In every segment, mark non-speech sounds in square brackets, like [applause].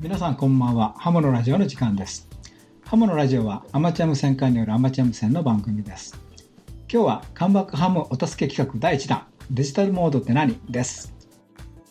皆さんこんばんは。ハモのラジオの時間です。ハモのラジオはアマチュア無線化によるアマチュア無線の番組です。今日はカンバックハムお助け企画第1弾。デジタルモードって何です。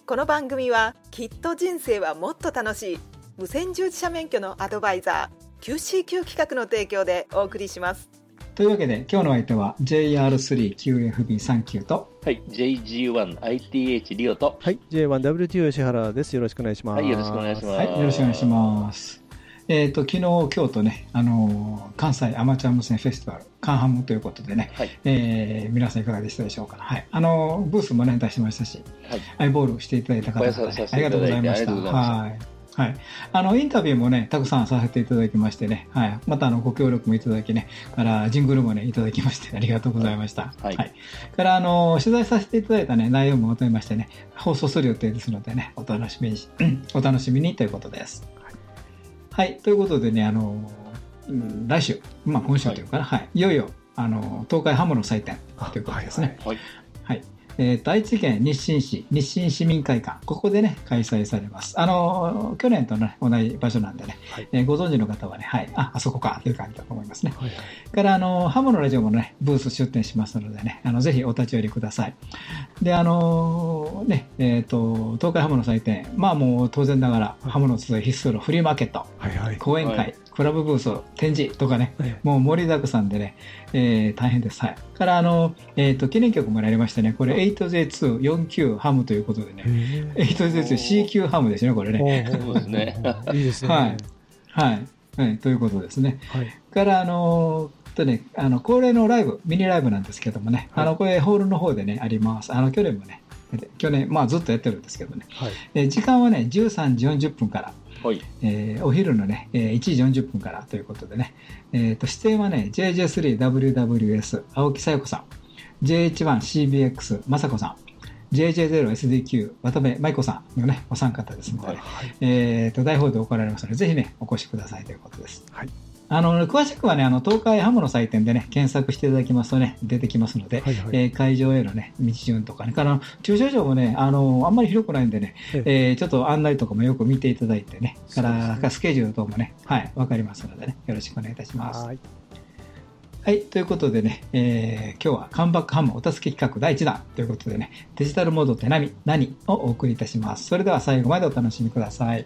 この番組はきっと人生はもっと楽しい。無線従事者免許のアドバイザー QCQ 企画の提供でお送りします。というわけで今日の相手は JR3QFB39 とはい、JG1ITH リオと、はい、J1WTO 吉原です。よろしくお願いします。はい、よろしくお願いします。はいよろしくお願いしますえっ、と昨日今日とねあのー関西アマチュア無線フェスティバルカンハムということでね、はい、えー皆さんいかがでしたでしょうか、はい、あのーブースもね出しましたしはい、アイボールしていただいた方ね、ありがとうございました。ありがとうございましたはい。はい。あの、インタビューもね、たくさんさせていただきましてね、はい。また、あの、ご協力もいただきね、から、ジングルもね、いただきまして、ありがとうございました。はいから、あの、取材させていただいたね、内容もまとめましてね、放送する予定ですのでね、お楽しみにし、[clears throat] お楽しみにということです。はい。ということでね、あの、うん来週、まあ、今週というかな、はい。いよいよ、あの、東海ハムの祭典ということですね。はい、はい。えーと、愛知県日清市、日清市民会館、ここでね、開催されます。あの、去年とね、同じ場所なんでね、はいえーご存知の方はね、はい、あ、あそこか、という感じだと思いますね。はいから、あの、ハムのラジオもね、ブース出展しますのでね、あの、ぜひお立ち寄りください。で、あのね、えっ、と、東海ハムの祭典、まあもう当然ながら、ハムの集い必須のフリーマーケット、はいはい。講演会、はいクラブブース、展示とかね、えもう盛りだくさんでね、えー大変です。はい。から、あの、えっ、と、記念曲もやりましてね、これ 8J2、49ハムということでね、え 8J2、CQ ハムですね、これね。そうですね。いいですね。はいはい。はい、ということですね。はい。から、あのとね、あの恒例のライブ、ミニライブなんですけどもね、はいあのこれ、ホールの方でね、あります。あの去年もね、去年、まあ、ずっとやってるんですけどね、はい。えー時間はね、13時40分から、はい、えーお昼のね、えー1時40分からということでね、えーと出演はね、JJ3WWS 青木さよ子さん、JH1CBX 雅子さん、JJ0SDQ 渡辺舞子さんのね、お三方ですので、ね。はいえーと大報で行われますので、ぜひね、お越しくださいということです。はい。あの詳しくはね、あの東海ハムの祭典でね、検索していただきますとね、出てきますので、はいはいえー会場へのね、道順とかね、から駐車場もね、あのあんまり広くないんでね、えええーちょっと案内とかもよく見ていただいてね、から、ねスケジュール等もね、はい、わかりますのでね、よろしくお願いいたします。はい。はい、ということでね、えー今日はカンバックハムお助け企画第1弾ということでね、デジタルモードって何何をお送りいたします。それでは最後までお楽しみください。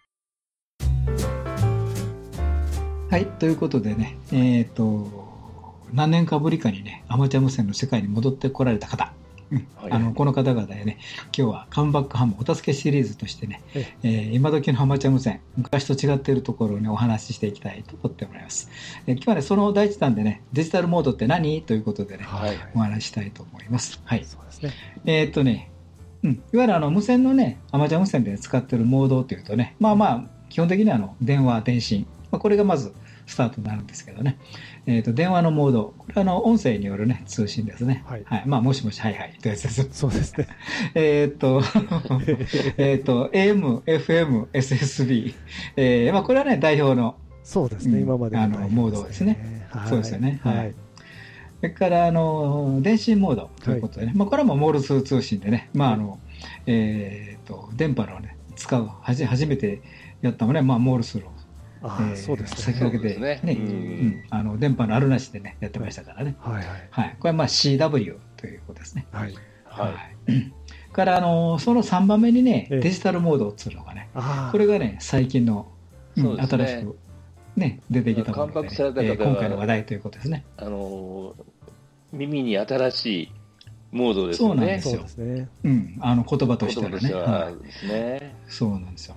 はい、ということでね、えっ、と、何年かぶりかにね、アマチュア無線の世界に戻ってこられた方、あのこの方々でね、今日はカムバックハムお助けシリーズとしてね、ええー今時のアマチュア無線、昔と違っているところをね、お話ししていきたいと思ってもらいます。えー今日はね、その第一弾でね、デジタルモードって何ということでね、はいお話ししたいと思います。はい。そうですね。えーっとね、うん、いわゆるあの無線のね、アマチュア無線で使ってるモードというとね、まあまあ、基本的にはあの電話、電信、まあ、これがまずスタートになるんですけどね、えーっと電話のモード、これはあの音声によるね、通信ですね。はい。まあ、もしもし、はいはい、というやつです。そうですね。[laughs] えーっと、えーっと、AM、FM、SSB、えーまあ、これはね、代表のそうですね。うん今まであのモードですね。はい。そうですよね。はい。はい。それからあの電信モードということでね、まあ、これはもうモールス通信でね、まああのえー、と電波の、ね、使うはじ初めてやったのはね、まあ、モールスを、ああ、えーそうですね。先駆けてねねうんうんあの電波のあるなしでねやってましたからね、はいはい。はい、これはまあ CW ということですね。はい。はい。いからあのその3番目にねええデジタルモードっていうのがね。これがね最近の、うん新しく、ね、出てきたもので、ね関白された方はえー今回の話題ということですね。あのー耳に新しいモードですよね。そうなんですよそうですね。うん、あの言葉としてはね。そうなんですよ。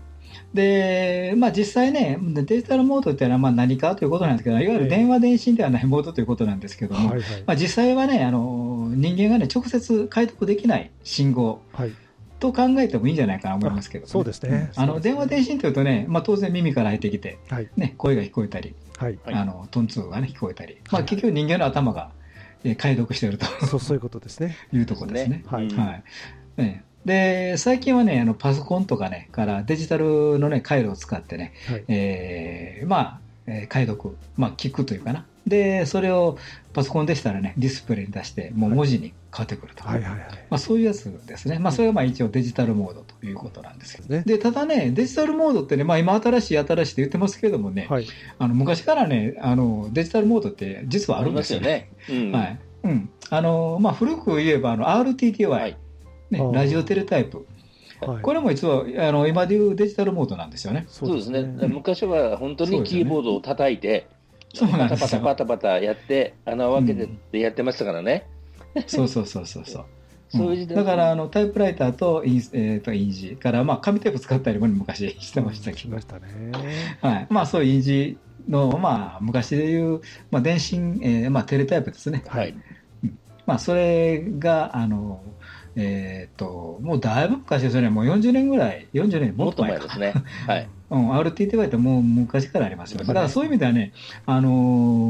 で、まあ実際ね、デジタルモードっていうのはまあ何かということなんですけど、いわゆる電話電信ではないモードということなんですけども、はいはい。まあ実際はね、あの人間がね、直接解読できない信号はい。と考えてもいいんじゃないかなと思いますけど、ね、そうですね。あの電話電信というとね、まあ、当然耳から入ってきて、はい。ね、声が聞こえたり、はい。はいあのトンツーが、ね、聞こえたり、まあ、はい結局人間の頭が、えー解読しているとそう、そういうことですね。[laughs] いうところですね。はいうんはいねで最近はねあのパソコンとかねからデジタルのね回路を使ってね、はい。えーまあ、えー解読、まあ、聞くというかな。でそれをパソコンでしたらねディスプレイに出してもう文字に変わってくると、はいはいはい。まあ、そういうやつですね、まあ、それがまあ一応デジタルモードということなんですけど、ね。でただねデジタルモードってね、まあ、今新しい新しいって言ってますけどもね、はい。あの昔からねあのデジタルモードって実はあるんですよ。ね。うん。はい。うん。あのまあ、古く言えばあの RTTY、はいねラジオテレタイプ、はい。これも実はあの今でいうデジタルモードなんですよね。そうですね。昔は本当にキーボードを叩いて、そうなんパタですよパタパタパタやって、穴を開けてやってましたからね。そうそうそうそうそう。そういう時代だからあのタイプライターとイン,、えー、と印字から、まあ、紙テープ使ったりも昔してましたけどしま、したね。はいまあ、そういう印字の、まあ、昔でいう、まあ、電信、えーまあ、テレタイプですね、はい。まあ、それがあの、えー、ともうだいぶ昔ですよねもう40年ぐらい40年ももっと前ですね。[laughs] はい。うん、RTTY ってもう昔からありますよね。だからそういう意味ではね、あの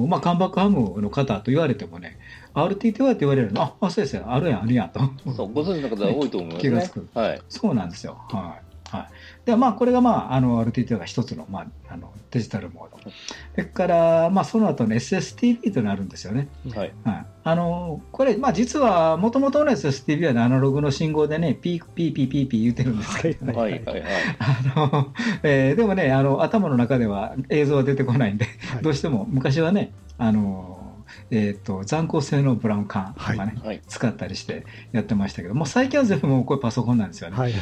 ーまあ、カムバックハムの方と言われてもね、RTTY って言われるの、あ、あ、そうですよ、あるやん、あるやんと。そう、ご存知の方多いと思いますね [laughs] 気がつく。はい。そうなんですよ。はい。はい。で、まあ、これが、まあ、あの、RTTY が一つの、まあ、あの、デジタルモード。それから、まあ、その後の SSTV というのがあるんですよね。はい。はい。あの、これ、まあ、実は、もともとの SSTV はね、アナログの信号でね、ピーピーピーピーピー言ってるんですけどね。はい。はい。はい。[laughs] あの、えーでもね、あの、頭の中では映像は出てこないんで、はいどうしても昔はね、あの、えっ、と、残光性のブラウン管とかね、はいはい。使ったりしてやってましたけど、もう最近は全部もうこれパソコンなんですよね。はい。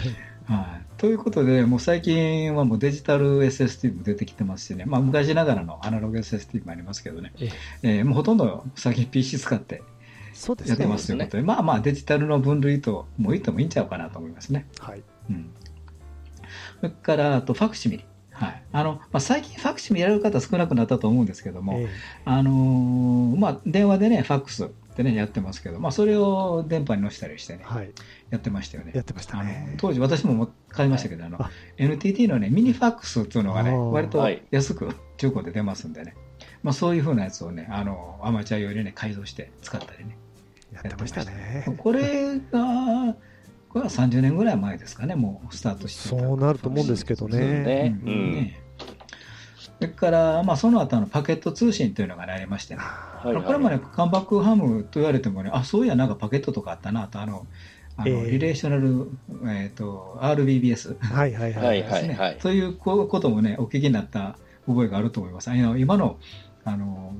はい。ということで、もう最近はもうデジタル SSD も出てきてますしね、まあ昔ながらのアナログ SSD もありますけどね、ええ。ーもうほとんど最近 PC 使ってやってま。すということで、まあまあデジタルの分類とも言ってもいいんちゃうかなと思いますね。はい。うん、それからあとファクシミリ、はい。あのまあ、最近ファクシミリやる方少なくなったと思うんですけども、え。あのーまあ、電話でねファックスってねやってますけど、まあ、それを電波に載せたりしてねえはい。やってましたよねやってましたあのね。当時私も買いましたけど、あのあ NTT のねミニファックスっていうのがね割とはい安く中古で出ますんでね、まあ、そういうふうなやつをねあのアマチュア用にね改造して使ったりねやってましたね。これがこれは30年ぐらい前ですかねもうスタートしてたそうなると思うんですけどそうね。ね。ううんん。ねそれから、まあ、その後のパケット通信というのがねありましてね、はいはいこれもね、カンバックハムと言われてもね、あそういや、なんかパケットとかあったなと、あの、あのええリレーショナル、えー、と RBBS はいはいは。はいいですね、はいそういうここともね、お聞きになった覚えがあると思います。あの今のあの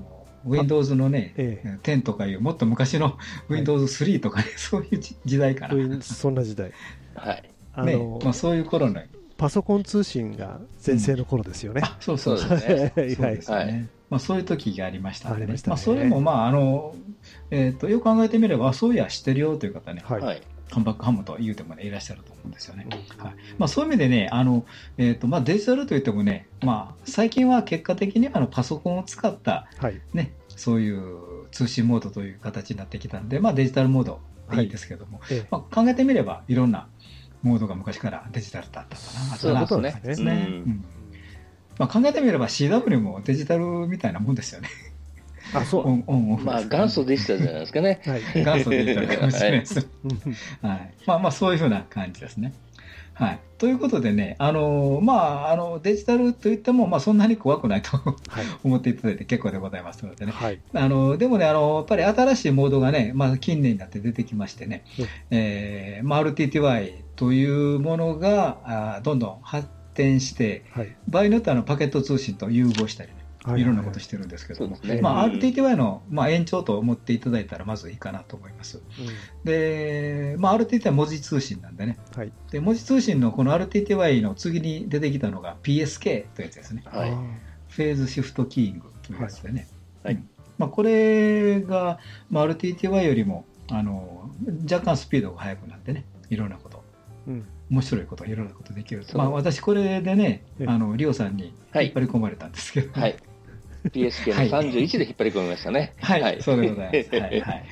Windows のね、え10とかいう、もっと昔の Windows3 とかね、そういう時時代かな。そんな時代。は [laughs] い。ねあのまあ、そういう頃の、パソコン通信が全盛の頃ですよね。あそうそうそうですね。[laughs] はいそうですよね。はいまあ、そういう時がありましたんでありましたねまあ、それも、まああのえー、とよく考えてみれば、あそういや、知ってるよという方ね、はい。はい。カンバックハムと言うても、ね、いらっしゃると思うんですよね。うんはいまあ、そういう意味でね、あのえーとまあ、デジタルといってもね、まあ、最近は結果的にあのパソコンを使った、はい。ね、そういう通信モードという形になってきたんで、まあ、デジタルモードでいいですけども、ええまあ、考えてみれば、いろんなモードが昔からデジタルだったかな、そういうことねですね。うんうんまあ、考えてみれば CW もデジタルみたいなもんですよね。あ、そオンオンオフまあ、元祖でしたじゃないですかね。う。[laughs] はい。元祖デジタルかもしれないです。うんはい。まあまあ、そういうふうな感じですね。はい。ということでね、あのまあ、あの、デジタルといっても、まあ、そんなに怖くないとはい。[laughs] 思っていただいて結構でございますのでね。はい。あの、でもね、あの、やっぱり新しいモードがね、まあ、近年になって出てきましてねうん、えーまあ、RTTY というものが、あどんどん発展して、はい。場合によってはあのパケット通信と融合したりね、はいいろんなことしてるんですけども、ね。まあ、うん。RTTY の、まあ、延長と思っていただいたらまずいいかなと思います。で、まあ、RTTY は文字通信なんでね、はい。で文字通信のこの RTTY の次に出てきたのが PSK というやつですね、はい。あフェーズシフトキーイングというやつでね、はい。うん。まあ、これが、まあ、RTTY よりもあの若干スピードが速くなってね、いろんなこと。面白いこと、いろんなことできると、まあ、私、これでねええ、あのリオさんにはい引っ張り込まれたんですけど、はい。PSK の31で引っ張り込みましたね。はい、そうでございます。はい、[laughs] はい。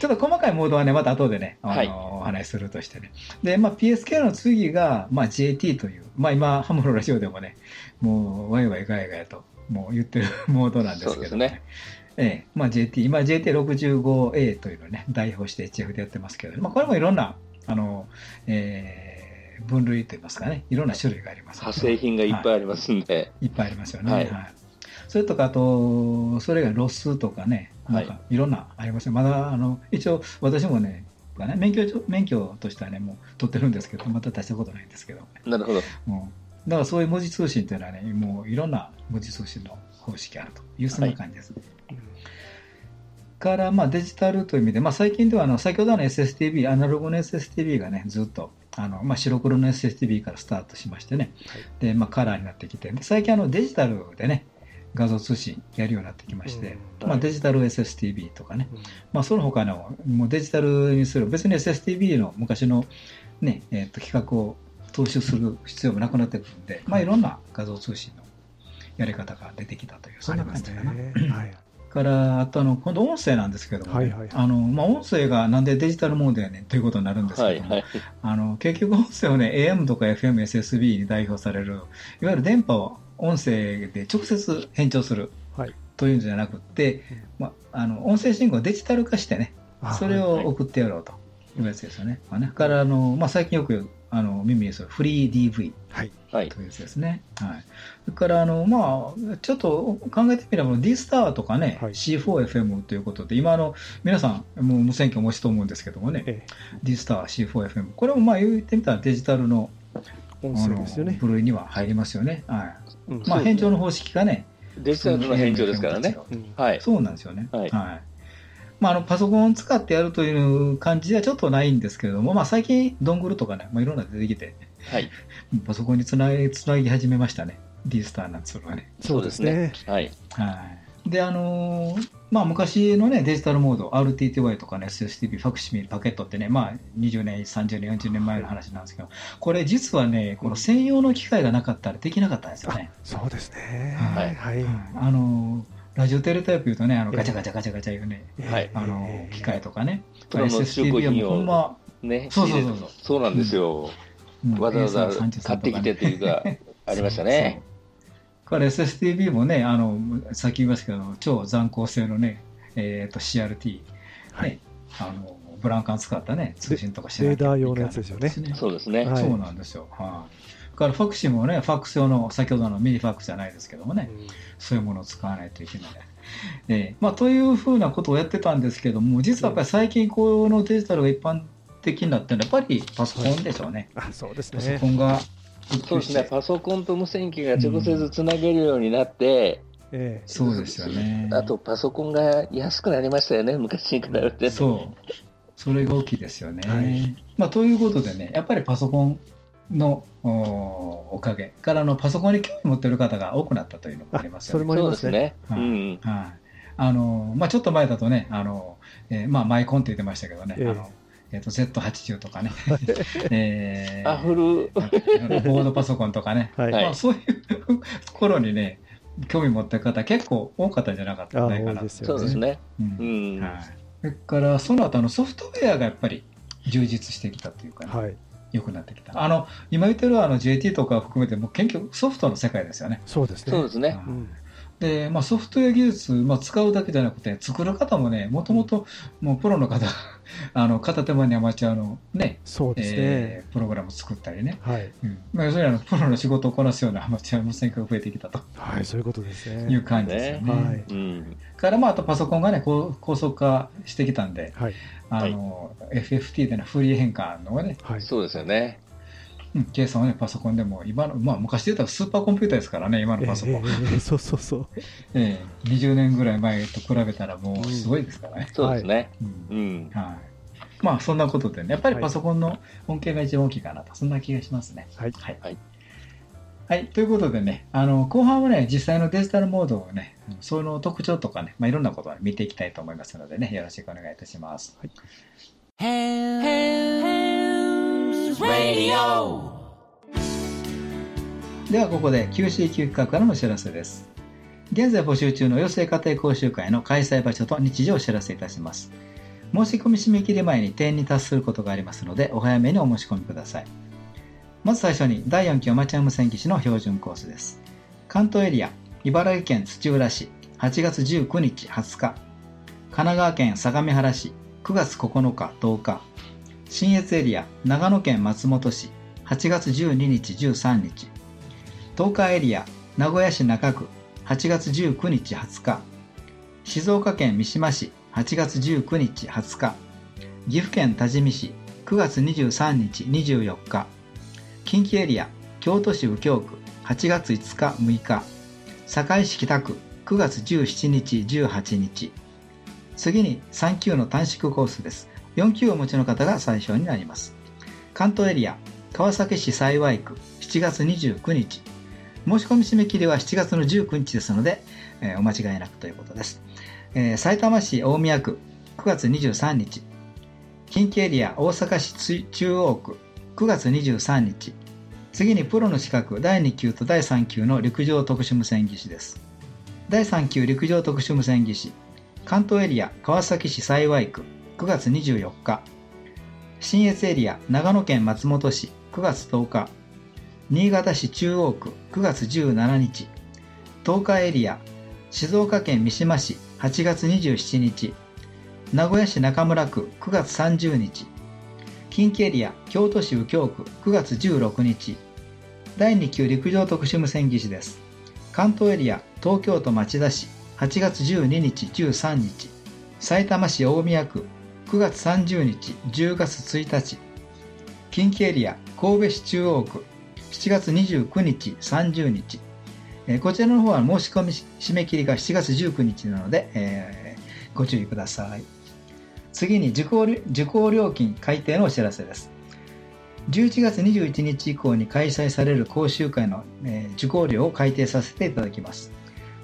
ちょっと細かいモードはね、また後でね、あの、はいお話しするとしてね。で、まあ、PSK の次が、まあ、JT という、まあ、今、ハムロラジオでもね、もう、ワイワイガヤガヤと、もう言ってるモードなんですけどそうですね。ええ、まあ JT、今 JT65A というのをね、代表して HF でやってますけど、まあこれもいろんな、あの、えー分類といいますかね、いろんな種類があります。派生品がいっぱいありますんで。いっぱいありますよね。ははいい。それとか、あと、それがロスとかね、なんかいろんなありますよ。まだ、あの、一応私もね、ね免許証免許としてはね、もう取ってるんですけど、また出したことないんですけど、なるほど。もうだからそういう文字通信というのはね、もういろんな文字通信の方式あるという、そんな感じです。から、まあ、デジタルという意味で、まあ、最近ではあの先ほどの SSTV、アナログの SSTV がね、ずっとあの、まあ、白黒の SSTV からスタートしましてね、はいでまあ、カラーになってきて、で最近あのデジタルでね、画像通信やるようになってきまして、うんまあ、はいデジタル SSTV とかね、うんまあ、その他のもうデジタルにする、別に SSTV の昔の、ねえーと企画を踏襲する必要もなくなってくるんで、まあ、いろんな画像通信のやり方が出てきたという、そんな感じかな。ね。はい。からあとあの今度音声なんですけども、ねはいはいはいあのまあ、音声がなんでデジタルモードやねんということになるんですはい、けども、はい。あの結局音声をね AM とか FM、SSB に代表されるいわゆる電波を音声で直接変調するはい。というんじゃなくって、まあ、あの音声信号をデジタル化してねあそれを送ってやろうというやつですよね。まあ、ねからあの、まあ、最近よくあの耳にするフリー DV はい。はい。というやつですね。はい。それから、あの、まあ、ちょっと考えてみれば、D スターとかね、はい C4FM ということで、今、あの、皆さん、もう無線機お持ちと思うんですけどもね、え D スター、C4FM、これもまあ言ってみたらデジタルのえ。音あの声ですよね。部類には入りますよね。はい。うんまあ、そうですね変調の方式がね、デジタルの返上ですからね。うんはい。そうなんですよね。はいまあ、あのパソコンを使ってやるという感じではちょっとないんですけれども、まあ、最近、ドングルとかね、まあ、いろんなの出てきて、はい。[laughs] パソコンにつないつなぎ始めましたね、D スターなんつうのはね。そうですね。はい。はい。で、あのーまあ、昔のね、デジタルモード、RTTY とかね、SSTV、ファクシミリ、パケットってね、まあ、20年、30年、40年前の話なんですけど、これ実はね、この専用の機械がなかったらできなかったんですよね。そうですね。ははいい。はい。あのーラジオテレタイプ言うとね、あのええガチャガチャガチャガチャいうね、はいあのー機械とかね、プロの中古品をもうほんま、ね。そうそうそう仕入れそうなんですよ。うんわざわざ A333 買ってきてというか、[laughs] ありましたね。そう。から SSTV もね、あの、さっき言いましたけど、超残高性のね、えっ、と CRT、はいね、あの、ブランカン使ったね、通信とかしなきゃレーダー用のやつですよねそうですね。はいそうなんですよ。はい。だからファクシもね、ファックス用の、先ほどのミニファックスじゃないですけどもね、そういうものを使わないといけない。えーまあ、というふうなことをやってたんですけども、実はやっぱり最近このデジタルが一般的になってるのは、やっぱりパソコンでしょうね。あ、そうですパソねコ。ンがそうですね。パソコンと無線機が直接つなげるようになって、ええ。そうですよね。あとパソコンが安くなりましたよね、昔に比べて。そう。それが大きいですよね。はいまあ、ということでね、やっぱりパソコンのおおかげからのパソコンに興味持ってる方が多くなったというのがありますよね。それもありますね。の、まあ、ちょっと前だとね、あの、えーまあ、マイコンって言ってましたけどね、ええ。あの、えっ、と、Z80 とかね、えーアフル、ボードパソコンとかね、[laughs] はい。はい。まあ、そういう頃にね、興味持ってる方結構多かったんじゃなかったあんじゃないかな。多いですよそうですね。はい、それからその後あのソフトウェアがやっぱり充実してきたというか、ね。はい。良くなってきたあの今言ってるあの JT とか含めてもう結局ソフトの世界ですよねそうですね。そうですね。うん。で、まあ、ソフトウェア技術、まあ、使うだけじゃなくて作る方もねもともともうプロの方 [laughs] あの片手間にアマチュアのねそうですね。えープログラムを作ったりね、はい。うんまあ、要するにあのプロの仕事をこなすようなアマチュア無線化が増えてきたとはい、そういうことですいね。う感じですよね。はいうん。からまああとパソコンがね高高速化してきたんではい。あの、FFT でのフリー変換のね、はい。そうですよね。うん計算をねパソコンでも今の、まあ、昔で言ったらスーパーコンピューターですからね今のパソコン、ええええ [laughs] そうそうそう。ええ20年ぐらい前と比べたらもうすごいですからね、そうですね。うん。うん。はい、まあそんなことでねやっぱりはい。パソコンの恩恵が一番大きいかなとそんな気がしますね。はい。はい、はい。はい。ということでねあの後半はね実際のデジタルモードをねその特徴とかね、まあ、いろんなことを見ていきたいと思いますのでねよろしくお願いいたします、Ham's Radio. ではここで QCQ 企画からのお知らせです現在募集中の養成家庭講習会の開催場所と日時をお知らせいたします。申し込み締め切り前に定員に達することがありますので、お早めにお申し込みください。まず最初に、第4期アマチュア無線技師の標準コースです。関東エリア、茨城県土浦市、8月19日20日。神奈川県相模原市、9月9日10日。新越エリア、長野県松本市、8月12日13日。東海エリア、名古屋市中区、8月19日20日。静岡県三島市、8月19日20日。岐阜県多治見市、9月23日24日。近畿エリア、京都市右京区、8月5日6日。堺市北区、9月17日18日。次に3級の短縮コースです。4級をお持ちの方が最初になります。関東エリア、川崎市幸区、7月29日。申し込み締め切りは7月の19日ですので、えーお間違いなくということです。えー埼玉市大宮区、9月23日。近畿エリア、大阪市中央区、9月23日。次にプロの資格第2級と第3級の陸上特殊無線技師です。第3級陸上特殊無線技師。関東エリア、川崎市幸区、9月24日。新越エリア、長野県松本市、9月10日。新潟市中央区、9月17日。東海エリア、静岡県三島市、8月27日。名古屋市中村区、9月30日。近畿エリア、京都市右京区、9月16日。第2級陸上特殊無線技師です。関東エリア、東京都町田市、8月12日、13日。埼玉市大宮区、9月30日、10月1日。近畿エリア、神戸市中央区、7月29日、30日。えこちらの方は申し込み締め切りが7月19日なので、えーご注意ください。次に受講受講料金改定のお知らせです。11月21日以降に開催される講習会の、え受講料を改定させていただきます。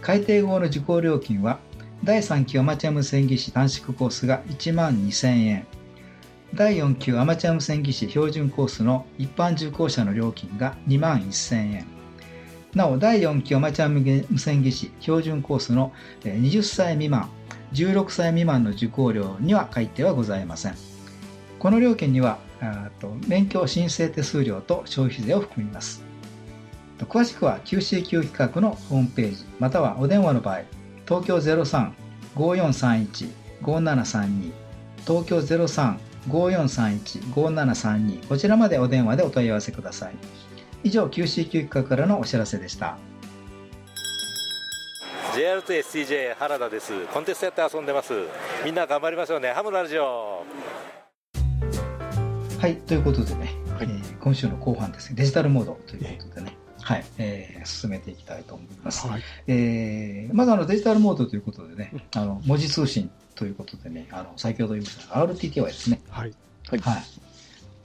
改定後の受講料金は、第3級アマチュア無線技師短縮コースが1万2000円、第4級アマチュア無線技師標準コースの一般受講者の料金が2万1000円、なお、第4期アマチュア無線技師標準コースの20歳未満、16歳未満の受講料には改定はございません。この料金には、と免許申請手数料と消費税を含みます。詳しくは QCQ 企画のホームページ、またはお電話の場合、東京03-5431-5732、東京03-5431-5732、こちらまでお電話でお問い合わせください。以上 QCQ 企画からのお知らせでした。JR2STJ 原田です。コンテストやって遊んでます。みんな頑張りましょうね。ハムラジオ。はい、ということでね、はい。えー今週の後半ですね、デジタルモードということでね、はい、えー進めていきたいと思います。はい。えーまずあのデジタルモードということでね、あの文字通信ということでね、あの先ほど言いましたが RTTY ですね。はい。はいはい。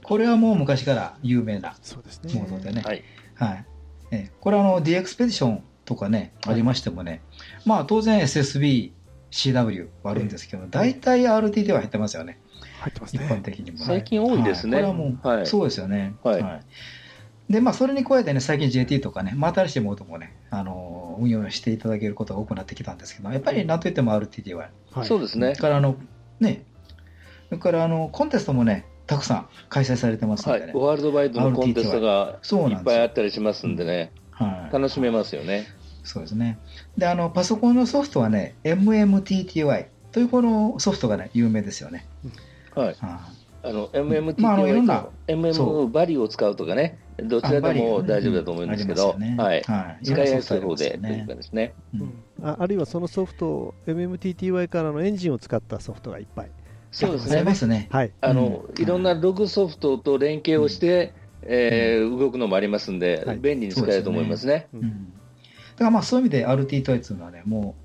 これはもう昔から有名なそうですね。モードでね、はい。はい。えーこれはあの D エクスペディションとかね、ありましてもね、まあ当然 SSB、CW はあるんですけど、大体 RTT は入ってますよね、一入ってますね。般的にも。最近多いですねはこれはもう、はいそうですよね。はいで、まあそれに加えてね、最近 JT とかね、まあ新しいモードもね、あのー運用していただけることが多くなってきたんですけど、やっぱりなんといっても RTT は。はい。そうですねそれ。からあの、ね、それからあの、コンテストもね、たくさん開催されてますのでね。。はいワールドワイドのコンテストがそうなんですよいっぱいあったりしますんでね、はい。楽しめますよね。そうですね。で、あの、パソコンのソフトはね、MMTTY というこのソフトがね、有名ですよね。はい。はあの、MMTTY まああのいろんな MM バリを使うとかね、どちらでも大丈夫だと思うんですけど、はい。使いやすい方でというかですね。ああるいはそのソフトを MMTTY からのエンジンを使ったソフトがいっぱい。そうですねありま。すね。はい。あの、うんいろんなログソフトと連携をして、えー動くのもありますんで、はい便利に使えると思いますね。だからまあそういう意味で RT トイツのはね、も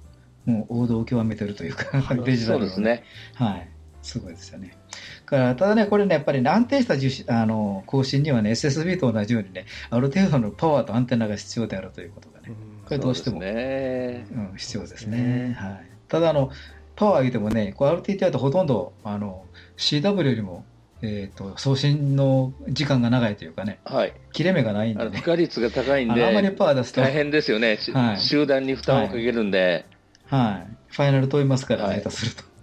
う、もう王道を極めてるというか、デジタルのそうです。ね。はい。すごいですよね。からただね、これね、やっぱりね、安定した重視あの更新にはね、SSB と同じようにね、ある程度のパワーとアンテナが必要であるということがね、これどうしても、ね。うん、必要ですね。はい。ただ、あの、パワー言うてもね、こう RTT だとほとんど、あの、CW よりも、えー、と送信の時間が長いというかね、はい。切れ目がないんでね、負荷率が高いんあのあまりで、パワー出すと、は大い、変ですよね。しはい集団に負担をかけるんで。ファイナル飛びますから、はい下手すると。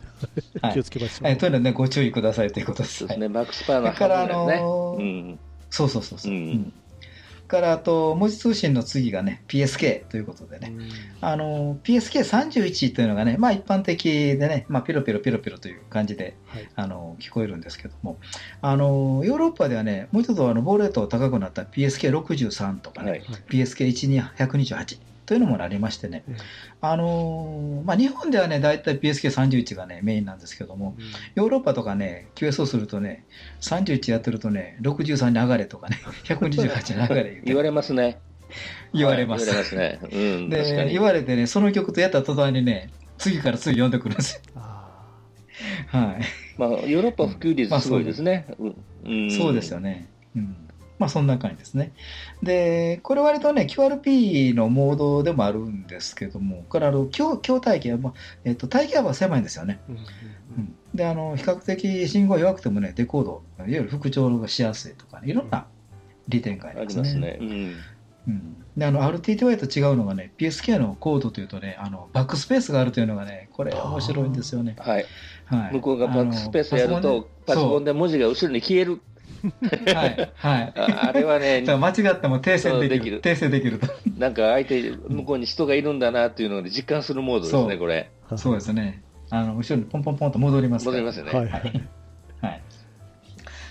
はい気をつけましょう。はい、というので、ね、ご注意くださいということです。ですね。マックスパワーのだから半分ですね。あのーうん。そうそうそうそう。ううんんからあと文字通信の次がね PSK ということでね、うんあの PSK31 というのがね、まあ、一般的でね、まあ、ピロピロピロピロという感じではいあの聞こえるんですけどもあのヨーロッパではねもうちょっとあのボールレート高くなった PSK63 とかね、はい。PSK12128 というのもありましてね、ええあのまあ、日本ではね大体 PSK31 がねメインなんですけどもうんヨーロッパとかね QSO するとね31やってるとね63に上がれとかね128に上がれ言われますね。言われます。はい言われますね。うん。で、に言。われてね、その曲とやった途端にね、次から次読んでくるんですよ。あはい。まあ、ヨーロッパ普及率すごいですね。うんうんそうですよね。うん。まあ、そんな感じですね。で、これ割とね、QRP のモードでもあるんですけども、これあの、強、強体系は、まあ、えっと、体系は狭いんですよね。ーうんうん。で、あの、比較的信号弱くてもね、デコード、いわゆる復調がしやすいとかね、いろんな利点がありあますね。すね。うん。うん、であの RTTY と違うのがね PSK のコードというとねあのバックスペースがあるというのがねこれ面白いんですよね、はい。はい、向こうがバックスペースやると、パソコンで文字が後ろに消える。[laughs] はいはい。ああれはね [laughs] 間違っても訂正できる。そうできる。訂正できると。なんか相手、向こうに人がいるんだなっていうのを実感するモードですね、これ。そうですね。あの後ろにポンポンポンと戻ります戻りますよね。はい。はい。はい。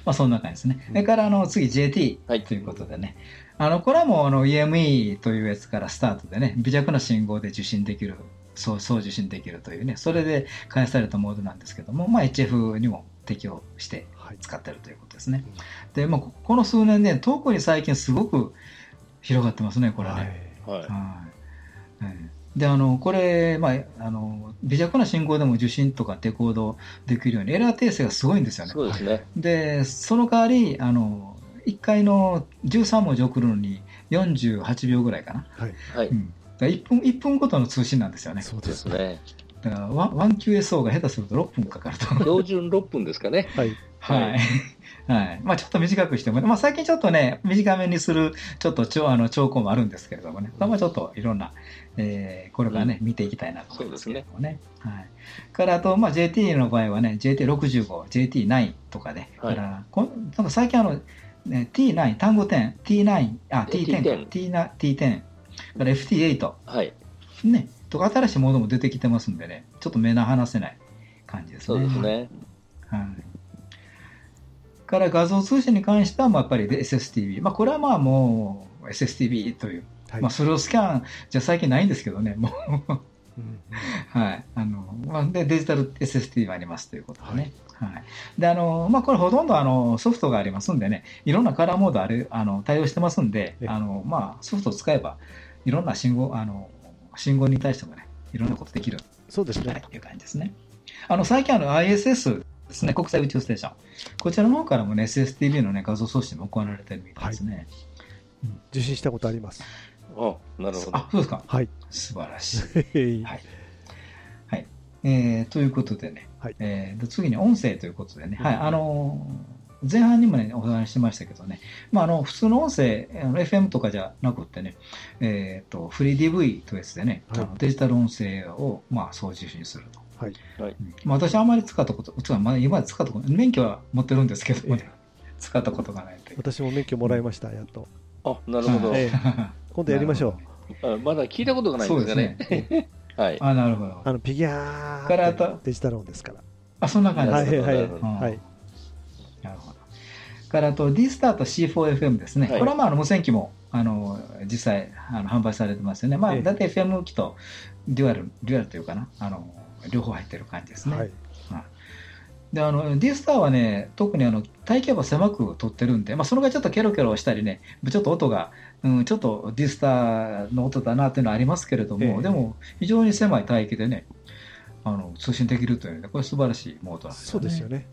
まあ、そんな感じですね。それからあの次 JT はい。ということでね、あのこれはもうあの EME というやつからスタートでね、微弱な信号で受信できる、そうそう受信できるというね、それで開発されたモードなんですけども、まあ、HF にも適用してはい使ってるということですね。で、まあ、ここの数年ね、特に最近すごく広がってますね、これね。はいはい。はいうんであのこれ、まあ、あの微弱な信号でも受信とかデコードできるようにエラー訂正がすごいんですよね。そうですね。でその代わりあの1回の13文字送るのに48秒ぐらいかな、はいはい。うん、だから1分1分ごとの通信なんですよねそうでですね。だからワン 1QSO が下手すると6分かかると標準6分ですかね。はい。はい、[laughs] はい。まあ、ちょっと短くしても、まあ、最近ちょっとね短めにするちょっとちょあの兆候もあるんですけれどもね、まあ、ちょっといろんな、えーこれからね、見ていきたいなと思いますけれどもね。はい、からあと、まあ、JT の場合はね JT65、JT9 とかね、はい。からこんなんか最近あの、ね、T9 単語10 T9 あ T10 か T10 T9 T10 から FT8 はい。ね。とか新しいモードも出てきてますんでね。ちょっと目の離せない感じですね。そうですね。はいから画像通信に関しては、まあ、やっぱり SSTV、まあ、これはまあもう SSTV という、はい。まあ、それをスキャンじゃ最近ないんですけどね、もう、うんはい、あのまあ、でデジタル SSTV がありますということでね。はい。であのまあ、これほとんどあのソフトがありますんでね、いろんなカラーモードあるあの対応してますんでえ、あのまあ、ソフトを使えば、いろんな信号あの信号に対してもね、いろんなことできる。そうですね。とい。う感じですね。あの最近あの ISS ですね、国際宇宙ステーション。こちらの方からもね、SSTV のね、画像送信も行われてるみたいですね。受信したことあります。あ、なるほどあ。、そうですか。はい。素晴らしい。は [laughs] はい。はい。えーということでね、はいえーと次に音声ということでね、はい、あのー前半にもね、お話ししましたけどね、まあ、あの普通の音声、あの FM とかじゃなくってね、えー、とフリー DV というやつでね、はいあのデジタル音声を、まあ、送受信すると。はい。うんまあ、私はあんまり使ったこと、つまりまだ今まで使ったこと、免許は持ってるんですけどもね、[laughs] 使ったことがない。私も免許もらいました、やっと。あ、なるほど。ええ [laughs] 今度やりましょう。あまだ聞いたことがないんですかね。[laughs] はい。あ、なるほど。あの、ピギャからあとーデジタル音ですから。あ、そんな感じですはいはいはい。なるほどうんはい。なるほど。からあと D-STAR と C4FM ですね、はいこれはまああの無線機もあの実際あの販売されてますよね、まあ、ええ大体 FM 機とデュアル、デュアルというかな、あの両方入ってる感じですね。はい。であの D スターはね、特にあの体型は狭く取ってるんで、まあ、それがちょっとケロケロしたりね、ちょっと音が、うん、ちょっと D スターの音だなっていうのはありますけれども、ええでも非常に狭い帯域でね、あの通信できるというので、これ素晴らしいモードなんですよね。そうですよね。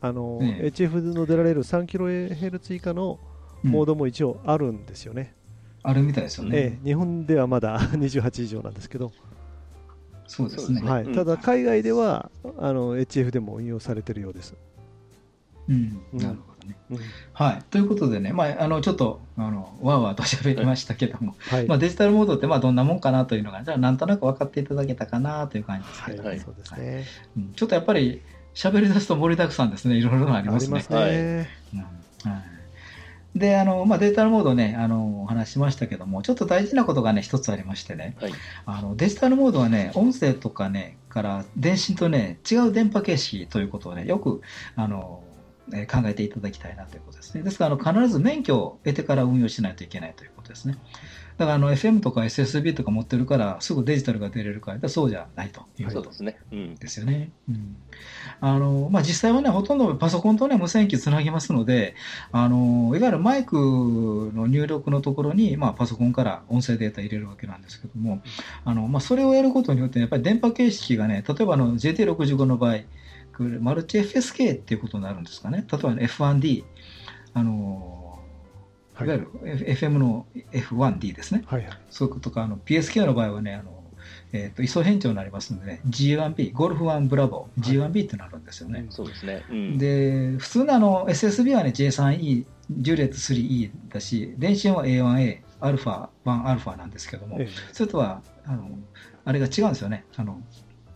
あの、ね HF の出られる 3kHz 以下のうんモードも一応あるんですよね。あるみたいですよね。ええ、日本ではまだ [laughs] 28以上なんですけど、そうですね。はいうんただ海外ではあの HF でも運用されてるようです。うん、うんなるほどね。うんはい。ということでね、まあ、あの、ちょっと、あの、わーわーと喋りましたけども、はい。まあ、デジタルモードって、まあ、どんなもんかなというのが、じゃあ、なんとなく分かっていただけたかなという感じですけど、はいそうですね。うんちょっとやっぱり、喋り出すと盛りだくさんですね。いろいろありますね。ね。はいうんはいで、あの、まあ、デジタルモードね、あの、お話ししましたけども、ちょっと大事なことがね、一つありましてね、はい。あの、デジタルモードはね、音声とかね、から電信とね、違う電波形式ということをね、よく、あの、えー考えていただきたいなということですね。ですから、あの、必ず免許を得てから運用しないといけないということですね。だから、あの、FM とか SSB とか持ってるから、すぐデジタルが出れるかとそうじゃないということですね。うん。ですよね。うんあのまあ、実際はね、ほとんどパソコンと、ね、無線機つなぎますので、あのいわゆるマイクの入力のところに、まあ、パソコンから音声データ入れるわけなんですけども、あのまあ、それをやることによって、やっぱり電波形式がね、例えばあの JT65 の場合、これマルチ FSK っていうことになるんですかね？例えば、ね、F1D、あのいわゆる F- FM の F1D ですね。はいはい。そういうことか、あの PSK の場合はね、あのえー、と位相変調になりますので、ね、G1B、ゴルフ1ブラボー、G1B ってなるんですよね。そうですね。うん。で、普通のあの SSB はね、J3E、ジュレット 3E だし、電信は A1A、アルファ、1アルファなんですけども、ええそれとは、あの、あれが違うんですよね、あの、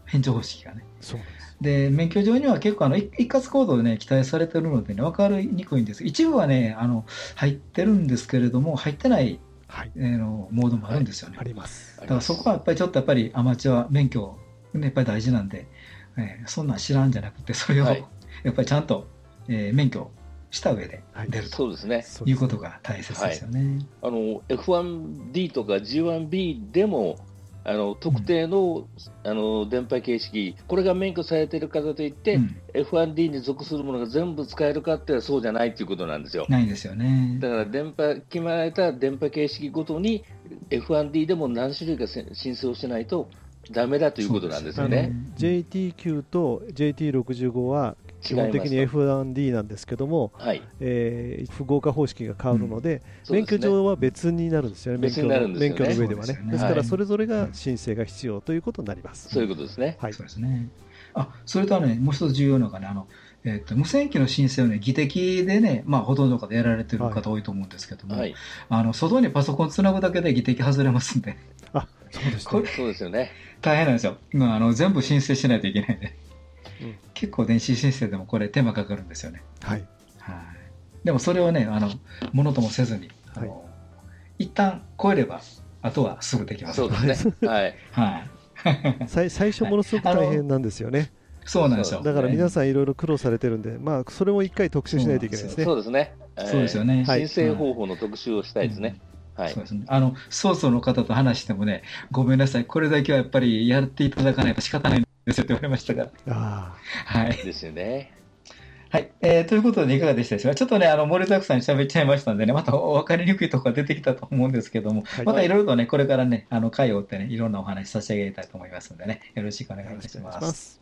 変調方式がね。そうなんで免許上には結構あの、い一括コードでね、期待されてるのでね、分かりにくいんです。一部はね、あの、入ってるんですけれども、入ってない、はい。えーのモードもあるんですよね。あります。だからそこはやっぱりちょっとやっぱりアマチュア免許、ね、やっぱり大事なんで、えーそんなん知らんじゃなくて、それをはいやっぱりちゃんと、えー免許した上ではい出るとそうですね。そうですいうことが大切ですよね。あの F1D とか G1B でもあの特定の,、あの電波形式、これが免許されている方といって、うん F1D に属するものが全部使えるかってそうじゃないということなんですよ。ないですよね。だから電波決められた電波形式ごとに F1D でも何種類かせ申請をしないとダメだということなんですよあのね。JT9 と JT65 は基本的に違います F1D なんですけども、はい、えー不合格方式が変わるので、そうですね免許上は別になるんですよね、免別にな許のるんですよね免許の上ではね。ねですから、はいそれぞれが申請が必要ということになります。そういうことですね。はいそうですね。あ、それとね、もう一つ重要なのがね、あの、えっ、と、無線機の申請をね、技的でね、まあ、ほとんどの方やられてる方多いと思うんですけども、はい、あの、外にパソコンつなぐだけで技的外れますんで、あ、そうですねこれ。そうですよね。大変なんですよ。まあ、あの、全部申請しないといけないんで、うん結構電子申請でもこれ手間かかるんですよね。はい。はい。でもそれをね、あの、ものともせずに、あの、一旦超えれば、あとはすぐできます。そうですね。[laughs] はい。はい。最最初ものすごく大変なんですよね。そうなんですよ。だから皆ん、さんいろいろ苦労されてるんで、まあ、それも一回特集しないといけないですね。そうですね。そうですよね。はい申請方法の特集をしたいですね。はいそう。ですね。あの、ソースの方と話してもね、ごめんなさい、これだけはやっぱりやっていただかないと仕方ないんですよって言われましたから。あはい。ですよね。はい。えーということで、いかがでしたでしょうか？ちょっとね、あの、盛りだくさんに喋っちゃいましたんでね、またお分かりにくいところが出てきたと思うんですけども、はいまたいろいろとね、これからね、あの、回を追ってね、いろんなお話差し上げたいと思いますのでね、よろしくお願あ、い。します。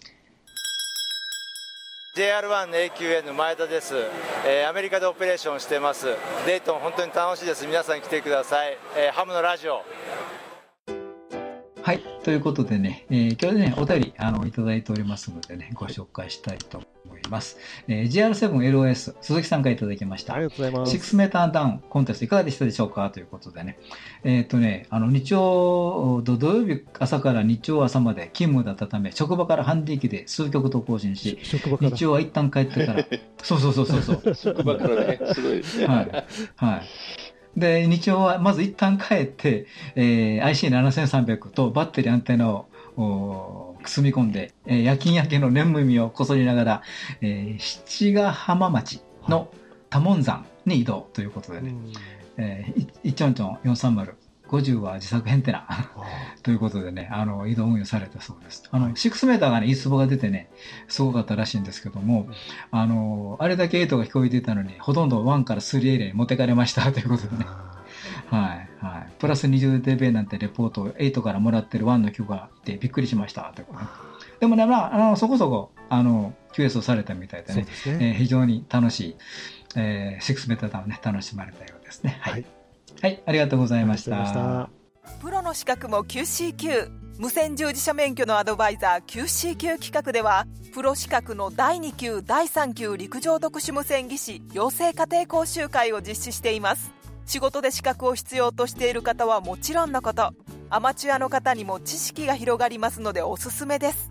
JR1AQN 前田です、えーアメリカでオペレーションしてますデイトン本当に楽しいです皆さん来てください、えーハムのラジオはい。ということでね、えー今日ね、お便り、あの、いただいておりますのでね、ご紹介したいと思います。えー GR7LOS、鈴木さんからいただきました。ありがとうございます。6メーターダウンコンテストいかがでしたでしょうか？ということでね。えっ、とね、あの、日曜、土土曜日朝から日曜朝まで勤務だったため、職場からハンディ機で数曲と更新し、職場から。日曜は一旦帰ってから、[laughs] そうそうそうそうそう。職場からね、すごい。はい。はい。で、日曜はまず一旦帰って、えー IC7300 とバッテリーアンテナをおー積み込んで、えー夜勤明けの眠みをこそりながら、えー七ヶ浜町の多聞山に移動ということでね、うん。えーいいちょんちょん430、50は自作ヘンテナあということでね、あの、移動運用されたそうです。あの、6メーターがね、いい壺が出てね、すごかったらしいんですけども、あの、あれだけ8が聞こえていたのに、ほとんど1から3エリアに持ってかれましたということでね。あはい、はい。プラス 20dB なんてレポートを8からもらってる1の曲がいてびっくりしましたということで。でもね、まあ、あの、そこそこ、あの、QS をされたみたいでね、ですね。えー非常に楽しい、えー、6メーターダウンね、楽しまれたようですね。はい。はいはい、ありがとうございました。プロの資格も QCQ 無線従事者免許のアドバイザー QCQ 企画ではプロ資格の第2級第3級陸上特殊無線技師養成家庭講習会を実施しています。仕事で資格を必要としている方はもちろんのこと。アマチュアの方にも知識が広がりますのでおすすめです。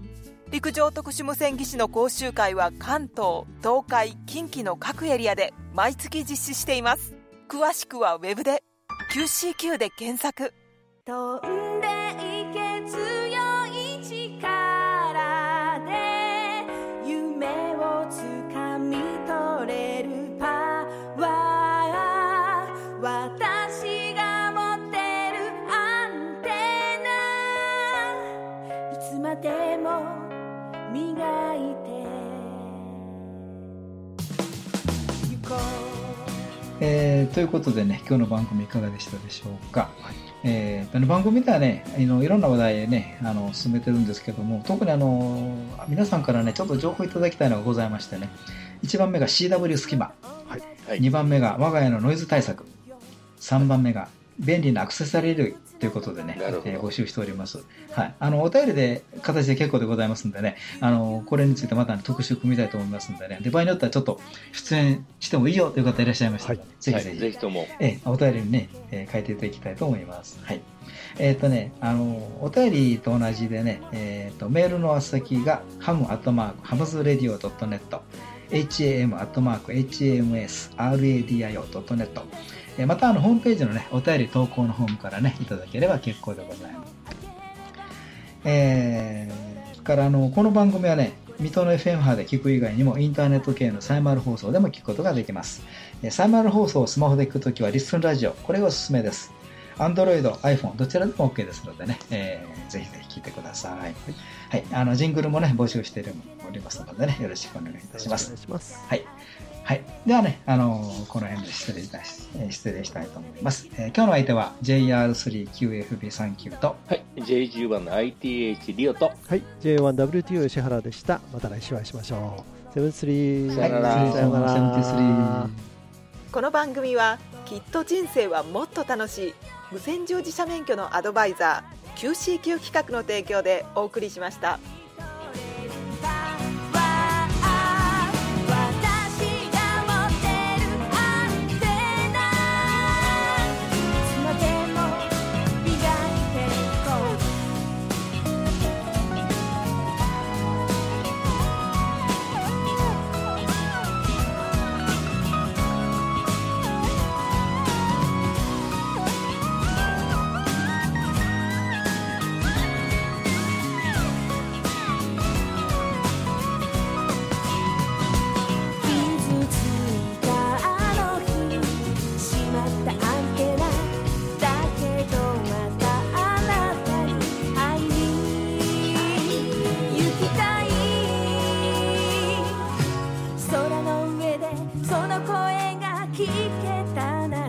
陸上特殊無線技師の講習会は関東東海近畿の各エリアで毎月実施しています。詳しくはウェブで QCQ で検索。えーということでね、今日の番組いかがでしたでしょうか？えーとね番組ではね、あのいろんな話題ね、あの進めてるんですけども、特にあの皆さんからね、ちょっと情報いただきたいのがございましてね、1番目が CW 隙間、はい。2番目が我が家のノイズ対策、3番目が便利なアクセサリー類ということでね、えー募集しております。はい。あの、お便りで、形で結構でございますんでね、あの、これについてまた、ね、特集組みたいと思いますんでね、で、場合によってはちょっと出演してもいいよという方いらっしゃいましたら、はいはいぜひぜひ、ぜひともえーお便りにね、えー書いていただきたいと思います。はい。えっ、とね、あの、お便りと同じでね、えっ、と、メールの宛先が、ハムアットマーク、ハムズレディオ .net、ham アットマーク、hamsradio.net、えーまた、あの、ホームページのね、お便り投稿のホームからね、いただければ結構でございます。えー、から、あの、この番組はね、水戸の FM 波で聞く以外にも、インターネット系のサイマル放送でも聞くことができます。えーサイマル放送をスマホで聞くときは、リスンラジオ、これがおすすめです。Android、iPhone、どちらでも OK ですのでね、えーぜひぜひ聞いてください。はい。あの、ジングルもね、募集しておりますのでね、よろしくお願いいたします。はい。はい。ではね、あのこの辺で失礼いたし、えー失礼したいと思います。えー今日の相手は JR3QFB39 と、はい J10 番の ITH リオとはい、J1WTO 吉原でした。また来週お会いしましょう。セブンスリー。さよならはい、さよならセブンティスリーこの番組はきっと人生はもっと楽しい無線乗自社免許のアドバイザー QCQ 企画の提供でお送りしました。聞けたら